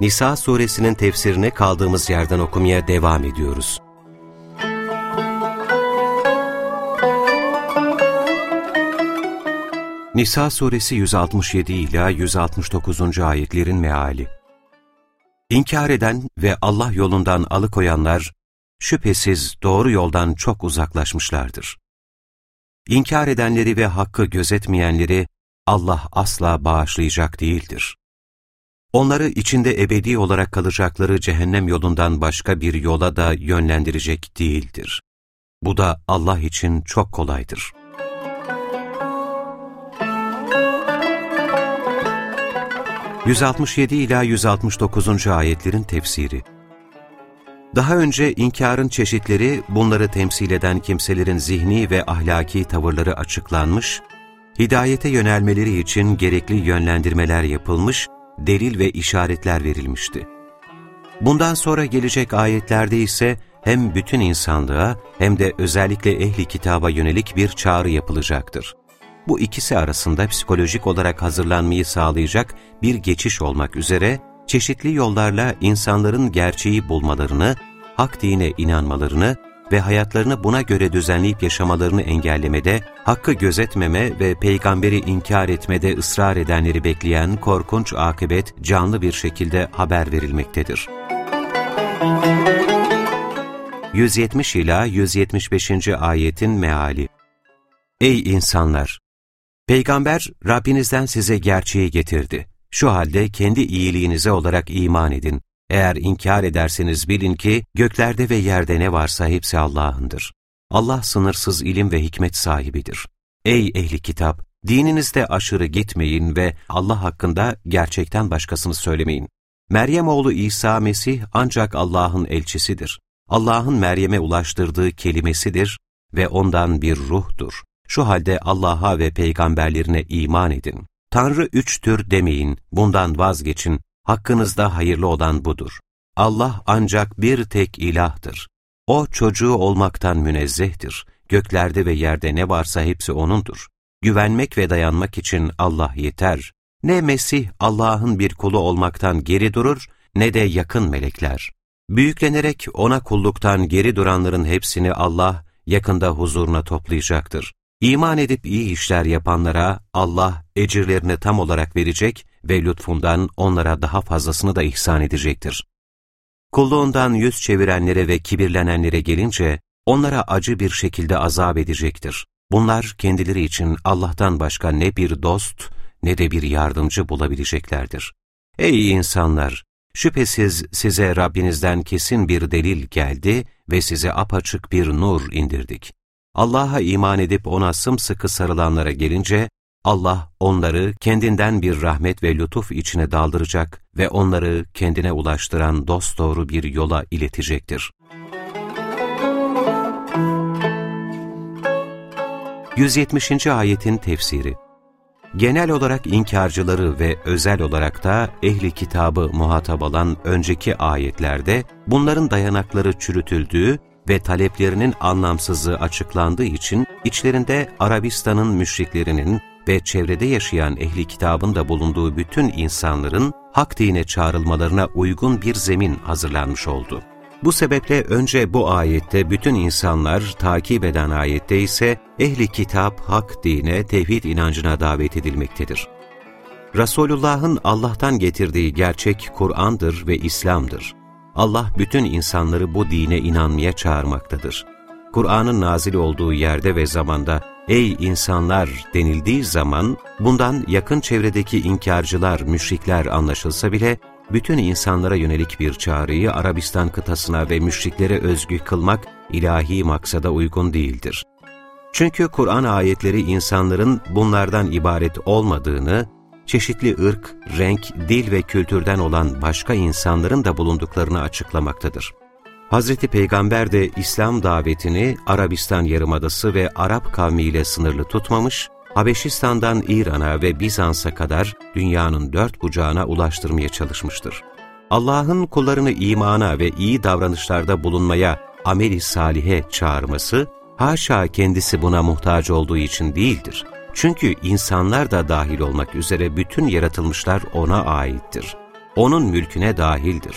Nisa suresinin tefsirine kaldığımız yerden okumaya devam ediyoruz. Nisa suresi 167 ila 169. ayetlerin meali. İnkar eden ve Allah yolundan alıkoyanlar şüphesiz doğru yoldan çok uzaklaşmışlardır. İnkar edenleri ve hakkı gözetmeyenleri Allah asla bağışlayacak değildir. Onları içinde ebedi olarak kalacakları cehennem yolundan başka bir yola da yönlendirecek değildir. Bu da Allah için çok kolaydır. ...167 ila 169. ayetlerin tefsiri daha önce inkarın çeşitleri bunları temsil eden kimselerin zihni ve ahlaki tavırları açıklanmış, hidayete yönelmeleri için gerekli yönlendirmeler yapılmış, delil ve işaretler verilmişti. Bundan sonra gelecek ayetlerde ise hem bütün insanlığa hem de özellikle ehli kitaba yönelik bir çağrı yapılacaktır. Bu ikisi arasında psikolojik olarak hazırlanmayı sağlayacak bir geçiş olmak üzere, çeşitli yollarla insanların gerçeği bulmalarını, hak dine inanmalarını ve hayatlarını buna göre düzenleyip yaşamalarını engellemede, hakkı gözetmeme ve peygamberi inkar etmede ısrar edenleri bekleyen korkunç akıbet canlı bir şekilde haber verilmektedir. 170 ila 175. ayetin meali Ey insanlar! Peygamber Rabbinizden size gerçeği getirdi. Şu halde kendi iyiliğinize olarak iman edin. Eğer inkar ederseniz bilin ki göklerde ve yerde ne varsa hepsi Allah'ındır. Allah sınırsız ilim ve hikmet sahibidir. Ey ehli kitap! Dininizde aşırı gitmeyin ve Allah hakkında gerçekten başkasını söylemeyin. Meryem oğlu İsa Mesih ancak Allah'ın elçisidir. Allah'ın Meryem'e ulaştırdığı kelimesidir ve ondan bir ruhtur. Şu halde Allah'a ve peygamberlerine iman edin. Tanrı üçtür demeyin, bundan vazgeçin, hakkınızda hayırlı olan budur. Allah ancak bir tek ilahtır. O çocuğu olmaktan münezzehtir. Göklerde ve yerde ne varsa hepsi O'nundur. Güvenmek ve dayanmak için Allah yeter. Ne Mesih Allah'ın bir kulu olmaktan geri durur, ne de yakın melekler. Büyüklenerek O'na kulluktan geri duranların hepsini Allah yakında huzuruna toplayacaktır. İman edip iyi işler yapanlara Allah ecirlerini tam olarak verecek ve lütfundan onlara daha fazlasını da ihsan edecektir. Kulluğundan yüz çevirenlere ve kibirlenenlere gelince, onlara acı bir şekilde azap edecektir. Bunlar kendileri için Allah'tan başka ne bir dost ne de bir yardımcı bulabileceklerdir. Ey insanlar! Şüphesiz size Rabbinizden kesin bir delil geldi ve size apaçık bir nur indirdik. Allah'a iman edip ona sımsıkı sarılanlara gelince, Allah onları kendinden bir rahmet ve lütuf içine daldıracak ve onları kendine ulaştıran dosdoğru bir yola iletecektir. 170. Ayetin Tefsiri Genel olarak inkarcıları ve özel olarak da ehli kitabı muhatap alan önceki ayetlerde bunların dayanakları çürütüldüğü ve taleplerinin anlamsızlığı açıklandığı için içlerinde Arabistan'ın müşriklerinin ve çevrede yaşayan ehli kitabın da bulunduğu bütün insanların hak dine çağrılmalarına uygun bir zemin hazırlanmış oldu. Bu sebeple önce bu ayette bütün insanlar takip eden ayette ise ehli kitap hak dine, tevhid inancına davet edilmektedir. Resulullah'ın Allah'tan getirdiği gerçek Kur'an'dır ve İslam'dır. Allah bütün insanları bu dine inanmaya çağırmaktadır. Kur'an'ın nazil olduğu yerde ve zamanda ''Ey insanlar!'' denildiği zaman bundan yakın çevredeki inkarcılar, müşrikler anlaşılsa bile bütün insanlara yönelik bir çağrıyı Arabistan kıtasına ve müşriklere özgü kılmak ilahi maksada uygun değildir. Çünkü Kur'an ayetleri insanların bunlardan ibaret olmadığını, çeşitli ırk, renk, dil ve kültürden olan başka insanların da bulunduklarını açıklamaktadır. Hazreti Peygamber de İslam davetini Arabistan Yarımadası ve Arap kavmiyle sınırlı tutmamış, Habeşistan'dan İran'a ve Bizans'a kadar dünyanın dört bucağına ulaştırmaya çalışmıştır. Allah'ın kullarını imana ve iyi davranışlarda bulunmaya ameli salihe çağırması, haşa kendisi buna muhtaç olduğu için değildir. Çünkü insanlar da dahil olmak üzere bütün yaratılmışlar O'na aittir. O'nun mülküne dahildir.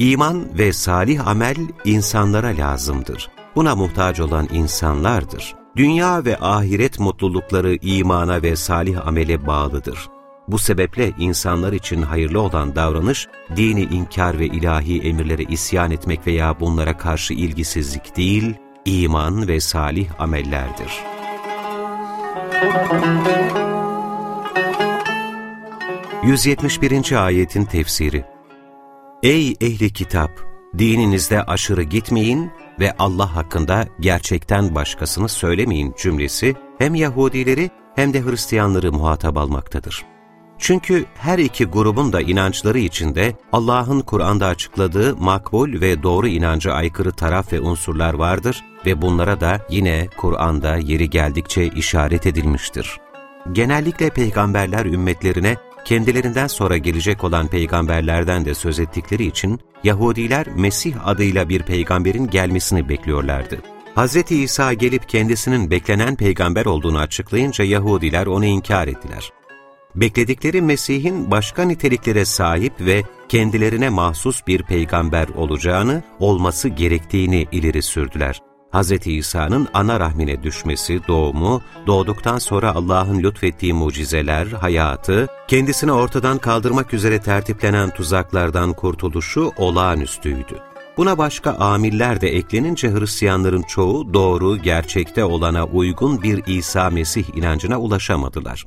İman ve salih amel insanlara lazımdır. Buna muhtaç olan insanlardır. Dünya ve ahiret mutlulukları imana ve salih amele bağlıdır. Bu sebeple insanlar için hayırlı olan davranış, dini inkar ve ilahi emirlere isyan etmek veya bunlara karşı ilgisizlik değil, iman ve salih amellerdir. 171. Ayetin Tefsiri Ey ehli kitap! Dininizde aşırı gitmeyin ve Allah hakkında gerçekten başkasını söylemeyin cümlesi hem Yahudileri hem de Hristiyanları muhatap almaktadır. Çünkü her iki grubun da inançları içinde Allah'ın Kur'an'da açıkladığı makbul ve doğru inanca aykırı taraf ve unsurlar vardır ve bunlara da yine Kur'an'da yeri geldikçe işaret edilmiştir. Genellikle peygamberler ümmetlerine kendilerinden sonra gelecek olan peygamberlerden de söz ettikleri için Yahudiler Mesih adıyla bir peygamberin gelmesini bekliyorlardı. Hz. İsa gelip kendisinin beklenen peygamber olduğunu açıklayınca Yahudiler onu inkar ettiler. Bekledikleri Mesih'in başka niteliklere sahip ve kendilerine mahsus bir peygamber olacağını, olması gerektiğini ileri sürdüler. Hz. İsa'nın ana rahmine düşmesi, doğumu, doğduktan sonra Allah'ın lütfettiği mucizeler, hayatı, kendisini ortadan kaldırmak üzere tertiplenen tuzaklardan kurtuluşu olağanüstüydü. Buna başka amiller de eklenince Hristiyanların çoğu doğru, gerçekte olana uygun bir İsa Mesih inancına ulaşamadılar.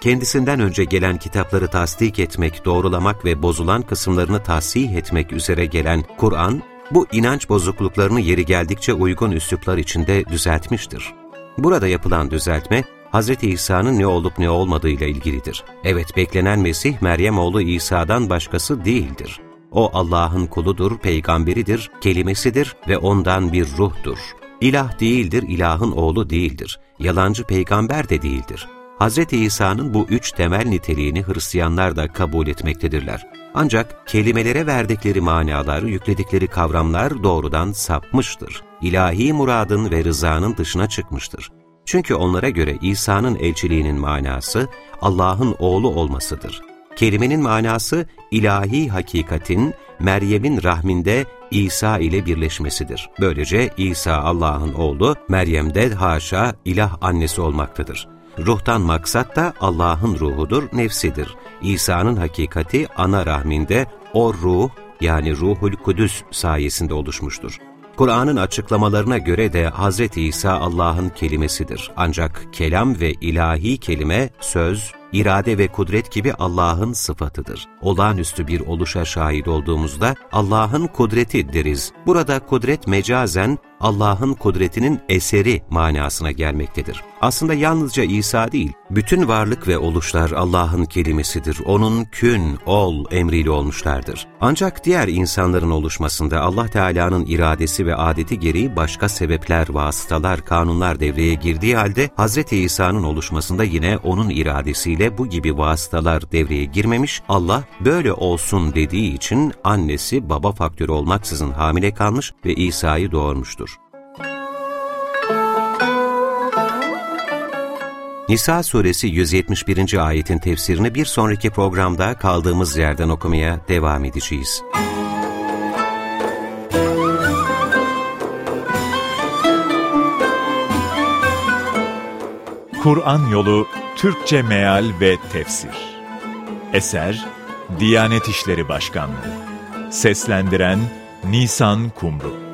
Kendisinden önce gelen kitapları tasdik etmek, doğrulamak ve bozulan kısımlarını tahsih etmek üzere gelen Kur'an, bu inanç bozukluklarını yeri geldikçe uygun üsluplar içinde düzeltmiştir. Burada yapılan düzeltme, Hz. İsa'nın ne olup ne olmadığıyla ilgilidir. Evet, beklenen Mesih, Meryem oğlu İsa'dan başkası değildir. O Allah'ın kuludur, peygamberidir, kelimesidir ve ondan bir ruhtur. İlah değildir, ilahın oğlu değildir. Yalancı peygamber de değildir. Hz. İsa'nın bu üç temel niteliğini Hristiyanlar da kabul etmektedirler. Ancak kelimelere verdikleri manalar, yükledikleri kavramlar doğrudan sapmıştır. İlahi muradın ve rızanın dışına çıkmıştır. Çünkü onlara göre İsa'nın elçiliğinin manası Allah'ın oğlu olmasıdır. Kelimenin manası ilahi hakikatin Meryem'in rahminde İsa ile birleşmesidir. Böylece İsa Allah'ın oğlu, Meryem de haşa ilah annesi olmaktadır. Ruhtan maksat da Allah'ın ruhudur, nefsidir. İsa'nın hakikati ana rahminde o ruh yani Ruhul Kudüs sayesinde oluşmuştur. Kur'an'ın açıklamalarına göre de Hz. İsa Allah'ın kelimesidir. Ancak kelam ve ilahi kelime, söz, irade ve kudret gibi Allah'ın sıfatıdır. Olağanüstü bir oluşa şahit olduğumuzda Allah'ın kudreti deriz. Burada kudret mecazen Allah'ın kudretinin eseri manasına gelmektedir. Aslında yalnızca İsa değil, bütün varlık ve oluşlar Allah'ın kelimesidir. Onun kün, ol emriyle olmuşlardır. Ancak diğer insanların oluşmasında Allah Teala'nın iradesi ve adeti gereği başka sebepler, vasıtalar, kanunlar devreye girdiği halde Hz. İsa'nın oluşmasında yine onun iradesiyle bu gibi vasıtalar devreye girmemiş, Allah böyle olsun dediği için annesi baba faktörü olmaksızın hamile kalmış ve İsa'yı doğurmuştur. Nisa suresi 171. ayetin tefsirini bir sonraki programda kaldığımız yerden okumaya devam edeceğiz. Kur'an Yolu Türkçe Meal ve Tefsir Eser Diyanet İşleri Başkanlığı Seslendiren Nisan Kumru